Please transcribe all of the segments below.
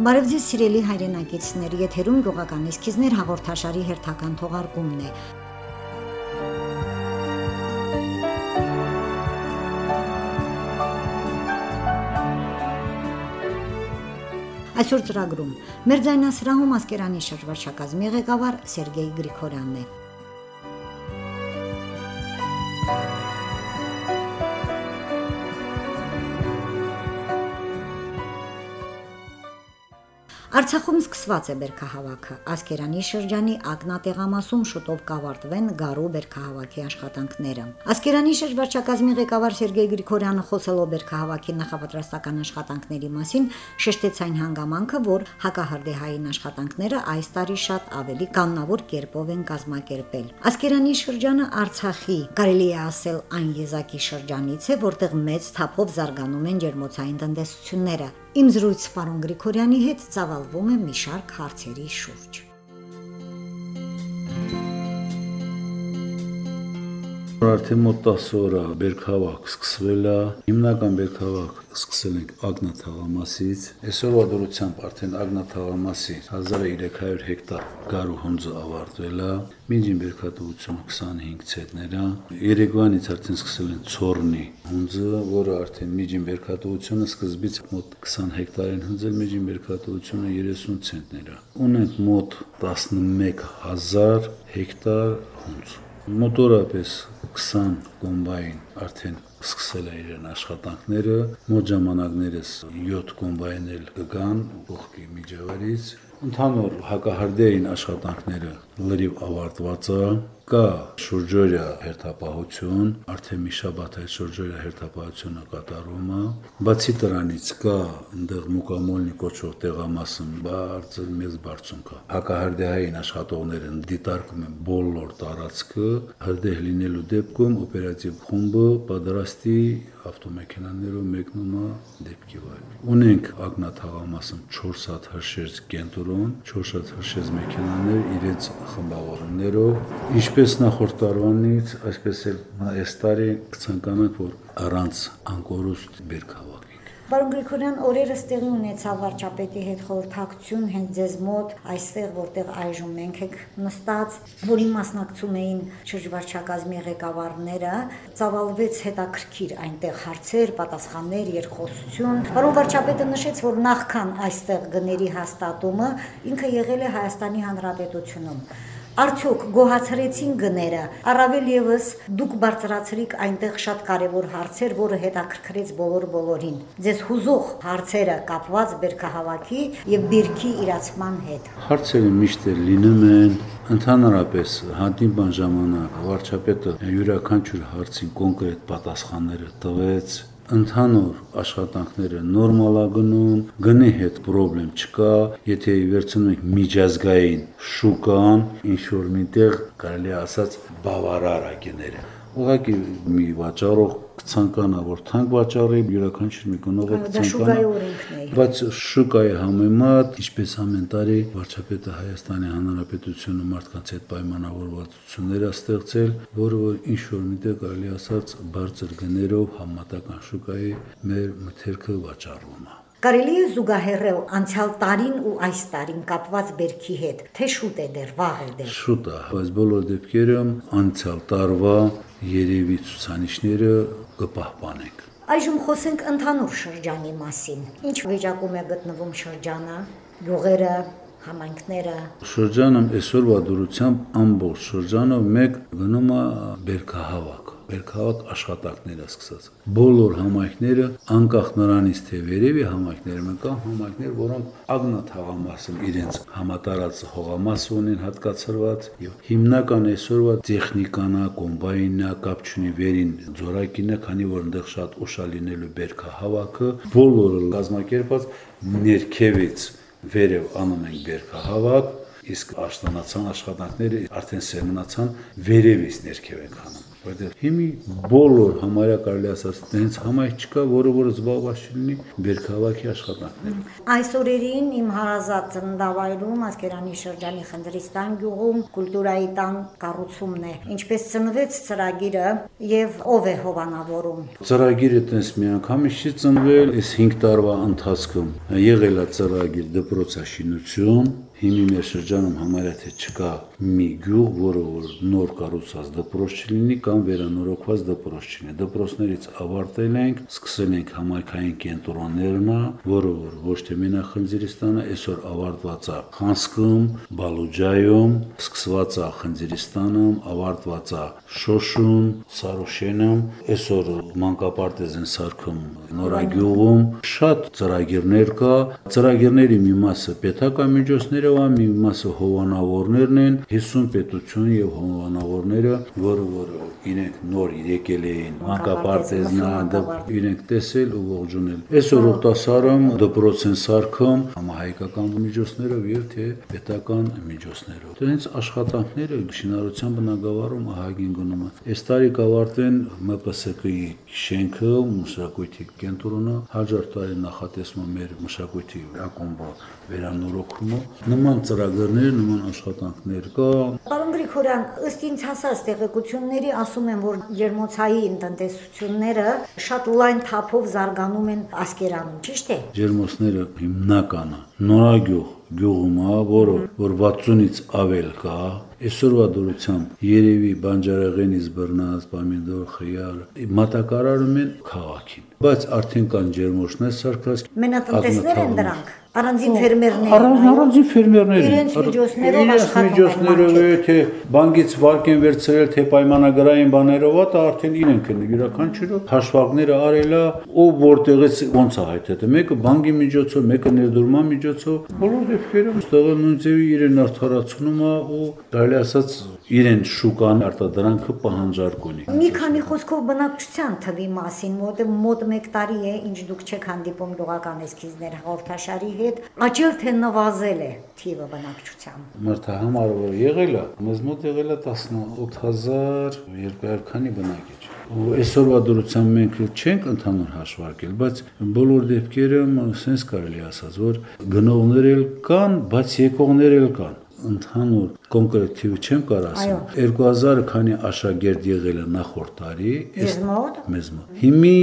Բարև ձեզ սիրելի հայրենակիցներ, եթերում գյուղական իսկիզներ հաղորդաշարի հերթական թողարկումն է։ Այսօր ծրագրում. Մեր ձայնասրահում ասկերանի շրջվարչակազմի ղեկավար Սերգեյ Գրիգորյանն է։ Արցախում սկսված է բերքահավաքը։ Ասկերանի շրջանի ակնատեղամասում շուտով կավարտվեն գարու բերքահավաքի աշխատանքները։ Ասկերանի շրջվարչակազմի ղեկավար Սերգեյ Գրիգորյանը խոսելով բերքահավաքի նախապատրաստական աշխատանքների մասին շեշտեց այն հանգամանքը, որ հակահարդեհային աշխատանքները այս տարի շատ ավելի կանոնավոր կերպով են կազմակերպել։ Ասկերանի շրջանը Արցախի, կարելի է ասել, այն եզակի շրջանից է, որտեղ մեծ թափով զարգանում են ջերմոցային տնտեսությունները։ Իմ զրույց պարոն Գրիգորյանի հետ ծավալվում է մի շարք հարցերի շուրջ։ Արդեն մոտ 10 օր է բերքավակ սկսվել է։ Հիմնական բերքավակ սկսել ենք Ագնա թաղամասից։ Այսօրվա դրությամբ արդեն Ագնա թաղամասի 1300 հեկտար գարու հունձը ավարտվել է։ Միջին բերքատվությունը 25 ցետներ է։ Երևանից արդեն սկսել են Ցորնի հունձը, որը արդեն միջին բերքատվությունը սկզբից մոտ 20 հեկտար են հնձել, միջին բերքատվությունը 30 ցենտներ է։ Ունենք մոտ 11000 հեկտար հունձ մոտորապես 20 կոմբայն արդեն սկսել է իրեն աշխատանքները մոտ ժամանակներս 7 կոմբայն էլ կգան կողքի միջավայրից Ընդհանուր հակահարդեին աշխատանքները լրիվ ավարտված է, կա շուրջօրյա հերթապահություն, արդեն մի շաբաթ այդ շուրջօրյա հերթապահությունը կատարում է, բացի դրանից կա այնտեղ մուկամոլնի կոչվող տեղամասում բարձր մեծ բարձունք է։ Հակահարդեային աշխատողները դիտարկում են բոլոր տարածքը, հրդեհ լինելու դեպքում օպերատիվ խումբը պատրաստի ավտոմեքենաներով մեկնում է դեպքի վայր։ Ունենք ակնաթաղամասում 4 հատ հրշեջ կենտրոն, 4 հատ հրշեջ մեքենաներ իրենց խմբավորումներով։ Ինչպես նախորդ տարվանից, այսպես էլ այս տարի կցանկանանք, որ առանց անկորուստ բերքավա Պարոն Գրիգորյան, օրերս տեղի ունեցավ վարչապետի հետ խորհրդակցություն հենց ձեզ մոտ, այստեղ որտեղ այժմ մենք ենք նստած, որի մասնակցում էին շրջվարչակազմի ղեկավարները, ծավալվեց հետաքրքիր այնտեղ հարցեր, պատասխաններ, երկխոսություն։ Պարոն վարչապետը նշեց, որ նախքան այստեղ գների հաստատումը ինքը եղել է Հայաստանի Հանրապետությունում։ Արդյոք գոհացրեցին գները։ Առավել եւս դուք բարձրացրիք այնտեղ շատ կարևոր հարցեր, որը հետաքրքրեց բոլոր բոլորին։ Ձեզ հուզող հարցերը կապված բերքահավաքի եւ բիրքի իրացման հետ։ Հարցերը միշտ լինում են, Ընդհանրապես հանդիպան ժամանակ վարչապետը յուրաքանչյուր հարցին կոնկրետ պատասխանները տվեց, ընդհանուր աշխատանքները նորմալ է գնում, գնի հետ խնդրեմ չկա, եթե վերցնենք միջազգային շուկան, ինչ որ միտեղ կարելի ասած բավարար է գները ուղղակի մի վաճառող կցանկանա որ թանկ վաճառի յուրաքանչյուր մի գնողը կցանկանա բայց շուկայի համեմատ ինչպես ամեն տարի վարչապետը Հայաստանի Հանրապետությունը մարդկանց հետ պայմանավորվածություններ է ստեղծել որը որ ինչ որ միտեղ կարելի ասած բարձր գներով համատական շուկայի մեր մթերքը վաճառվում է Կարելի է զուգահեռել անցյալ տարին ու այս տարին կապված բերքի հետ, թե շուտ է դեռ, վաղ է դեռ։ Շուտ է, բայց բոլոր դեպքերում անցյալ տարվա երևի ցուցանիշները կպահպանենք։ Այժմ խոսենք ընդհանուր շրջանի մասին։ Ինչ վիճակում է գտնվում շրջանը, գյուղերը, համայնքները։ Շրջանը այսօրվա դուրությամբ ամբողջ շրջանով մեկ գնում է բերքահավաք բերքահավաք աշխատանքները սկսած։ Բոլոր համայնքները անկախ նրանից թե վերևի համայնքները մեն կան համայնքներ, որոնք ագնատ հաղամասում իրենց համատարած հողամաս ունեն հատկացրված եւ հիմնական այսօրվա տեխնիկանա, կոմբայնա, կապ չունի վերին ձորակինը, քանի որ այնտեղ շատ ուշա լինելու բերքահավաքը, բոլորը կազմակերպած ներքևից վերև անում ենք բերքահավաք իսկ աշտանացան աշխատանքները արդեն սերմնացան վերևից ներքև ենք անում Բայց հիմի բոլոր համարյա կարելի ասած տենց համայնք չկա, որը որ զբաղված լինի Բերքահավաքի աշխատանքներով։ Այս օրերին իմ հարազատ ծննդավայրում Ասկերանի շրջանի Խնդրիստան գյուղում կուլտուրայի տան կառուցումն է։ Ինչպես ծնվեց ծրագիրը եւ ով է հովանավորում։ Ծրագիրը տես մի անգամից չի ծնվել, այս 5 տարվա ընթացքում եղել է ծրագիր դպրոցաշինություն, Հիմի մեր շրջանում համարյա թե չկա մի գյուղ, որը որ նոր կառուցած դպրոց չլինի կամ վերանորոգված դպրոց չլինի։ Դպրոցներից ավարտել ենք, սկսել ենք համայնքային կենտրոններնա, որը որ ոչ թե Մենախնձիրստանը այսօր ավարտված է Խանսկում, Բալուջայում, սկսված է Խնձիրստանում, ավարտված է Շոշում, Սարոշենում, այսօր մանկապարտեզ են սարքում Նորագյուղում, շատ ծրագիրներ կա, ծրագիրների մի մասը պետական միջոցները Երևան մի մասը հովանավորներն են, 50 պետություն եւ հովանավորները, որը որը իրենք նոր եկել էին մանկապարտեզնա, իրենք տեսել ու ողջունել։ Այսօր Ուխտասարում դպրոց են սարքում համահայկական միջոցներով եւ թե պետական միջոցներով։ Դրանց աշխատանքները շինարարության բնագավառում ահագին գնում է։ Այս տարի կավարտեն ՄՊՍԿ-ի շենքը, մշակույթի կենտրոնը, հաջորդ տարի նախատեսվում մեր մշակույթի ակումբը վերանորոգումը նման ծրագրեր, նման աշխատանքներ կա։ Պարոն Գրիգորյան, ըստ ինձ հասած տեղեկությունների ասում են, որ ջերմոցային տնտեսությունները շատ լայն թափով զարգանում են Ասկերանում, ճիշտ է։ Ջերմոցները հիմնականը նորագյուղ գյուղում, որը որ 60-ից ավել կա, այսօրվա դուրությամբ երևի բանջարեղենից բռնած պամիդոր, խյար, մատակարարում են քաղաքին։ Բայց արդեն կան ջերմոշներ սարքած։ Մենատնտեսներ են դրանք առանձին ֆերմերներ։ Առանձին ֆերմերներ։ Իրենց միջոցներով աշխատում միջոցներով է, թե բանկից վարկ են վերցրել, թե պայմանագրային բաներով, դա արդեն իրենք են յուրաքանչյուրը հաշվարկները արելա, ով որտեղից ոնց է հայտեթե։ Մեկը բանկի միջոցով, մեկը ներդրման միջոցով, բոլոր դեպքերում ստեղը նույն ձևի իրեն արդարացնում է ու կարելի ասած իրեն շուկան արտադրանքը պահանջարկ ունի։ Մի քանի խոսքով բնակչության թվի մասին, որտեղ մոտ 1 տարի է, ինչ դուք չեք հանդիպում գյուղական էսքիզներ հաղորդաշարի հետ, աճել թե նվազել է թիվը բնակչության։ Մրթահամարը որ եղել է, մեզ մոտ եղել է 18200 քանի բնակիչ ու այսօրվա դրությամբ մենք չենք ընդհանուր հաշվարկել, բայց բոլոր դեպքերը sense կարելի ասած, որ գնողներ էլ կան, բայց եկողներ էլ կան ընդհանուր կոնկրետ թիվը չեմ կարող ասել 2000 քանի աշակերտ եղել է նախորդ տարի մոտ մեզ մոտ հիմի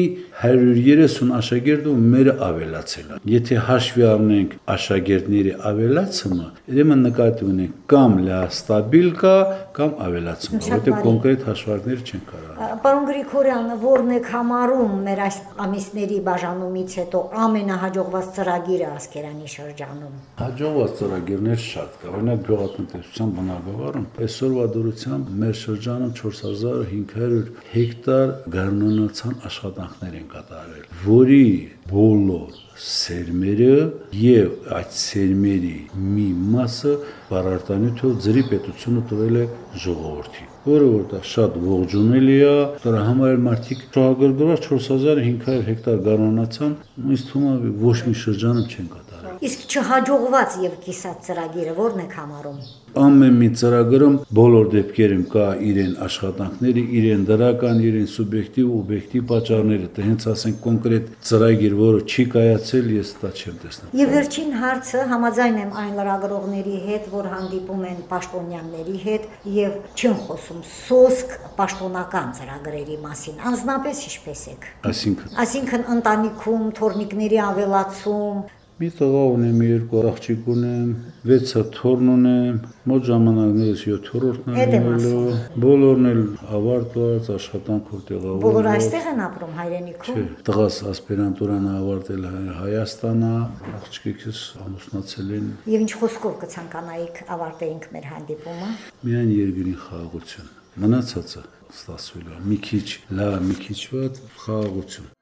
130 աշակերտը մեր ավելացել է եթե հաշվի առնենք աշակերտների ավելացումը ուրեմն նկատի ունենք կամ լա ստաբիլ կա կամ ավելացում որովհետեւ կոնկրետ հաշվարկներ չեն կարող պարոն Գրիգորյան որն եք համարում մեր այս ամիսների բաժանումից հետո ամենահաջողված ծրագիրը ասկերանի շրջանում? Հաջողված ծրագիրներ շատ կա օրինակ գյուղատնտեսության բնագավառում այսօրվա դուրությամբ մեր շրջանում 4500 հեկտար գարնանացան աշխատանքներ են կատարվել, որի բոլոր սերմերը եւ այդ սերմերի մի մասը բարարտանյութով ձրի պետությունը տվել է ժողովրդին որը որ դա շատ ողջունելի է, դրա համար մարդիկ շահագրգռված 4500 հեկտար գարնանացան, ինձ թվում է ոչ մի շրջանում չեն կատարել Իսկ չհաջողված եւ կիսած ծրագիրը ո՞րն եք համարում։ Ամեն մի ծրագրում բոլոր դեպքերում կա իրեն աշխատանքները, իրեն դրական, իրեն սուբյեկտիվ, օբյեկտիվ պատճառները, դա հենց ասենք կոնկրետ ծրագիր, որը չի կայացել, ես դա չեմ տեսնում։ Եվ վերջին հարցը համաձայն եմ այն լրագրողների հետ, որ հանդիպում են պաշտոնյաների հետ եւ չեն խոսում սոսկ պաշտոնական ծրագրերի մասին։ Անձնապես ինչպես եք։ Այսինքն Այսինքն ընտանիքում թորնիկների ավելացում, Մի տղա ունեմ, երկու աղջիկ ունեմ, 6 հատ թորն ունեմ, մոտ ժամանակներս 7-րդն եմ բոլորն էլ ավարտված, աշխատանքով տեղավորված։ Բոլորը այստեղ են ապրում հայրենիքում։ Չէ, տղաս ասպիրանտուրան ավարտել Հայաստանը, աղջիկս ամուսնացել են։ Եվ ինչ խոսքով կցանկանայիք ավարտեինք մեր հանդիպումը։ Միայն երկրի խաղաղություն։ Մնացածը ստացվել է մի քիչ լավ, մի քիչ վատ խաղաղություն։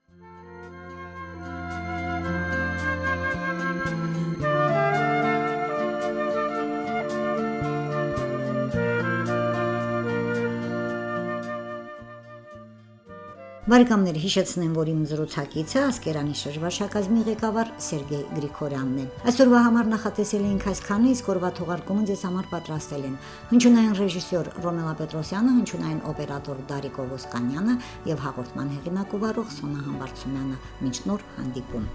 Բարեկամներ հիշեցնեմ, որ իմ զրուցակիցը Ասկերանի շրջվարշակազմի ղեկավար Սերգեյ Գրիգորյանն է։ Այսօրվա համար նախատեսել էինք այսքանը, իսկ օրվա թողարկումը ձեզ համար պատրաստել են հնչյունային ռեժիսոր Ռոմելա Պետրոսյանը, հնչյունային օպերատոր Դարիկ Օվոսկանյանը եւ հաղորդման հեղինակ ու վարող Սոնա Համբարձումյանը։ Մինչ նոր հանդիպում։